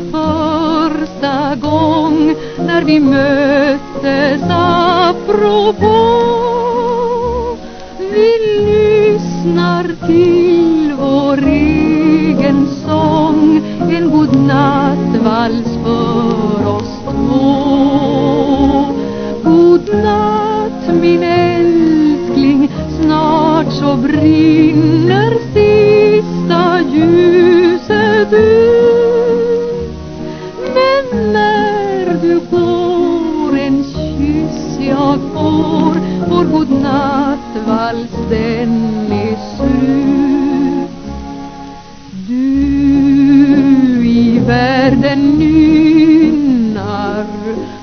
första gång när vi möttes apropå. Vi lyssnar till vår egen sång. En god nattvals för oss två. God natt min älskling. Snart så brinner sista ljuset ut. valsen är slut. Du i världen nynnar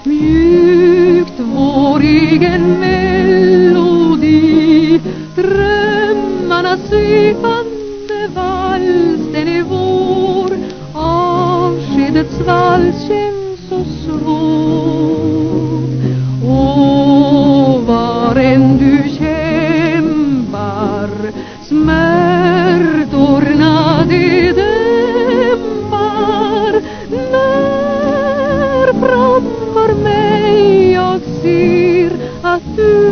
mjukt vår egen melodi. Drömmarna vals, den är vår. Avskedets vals känns så svår. Var än du känner through.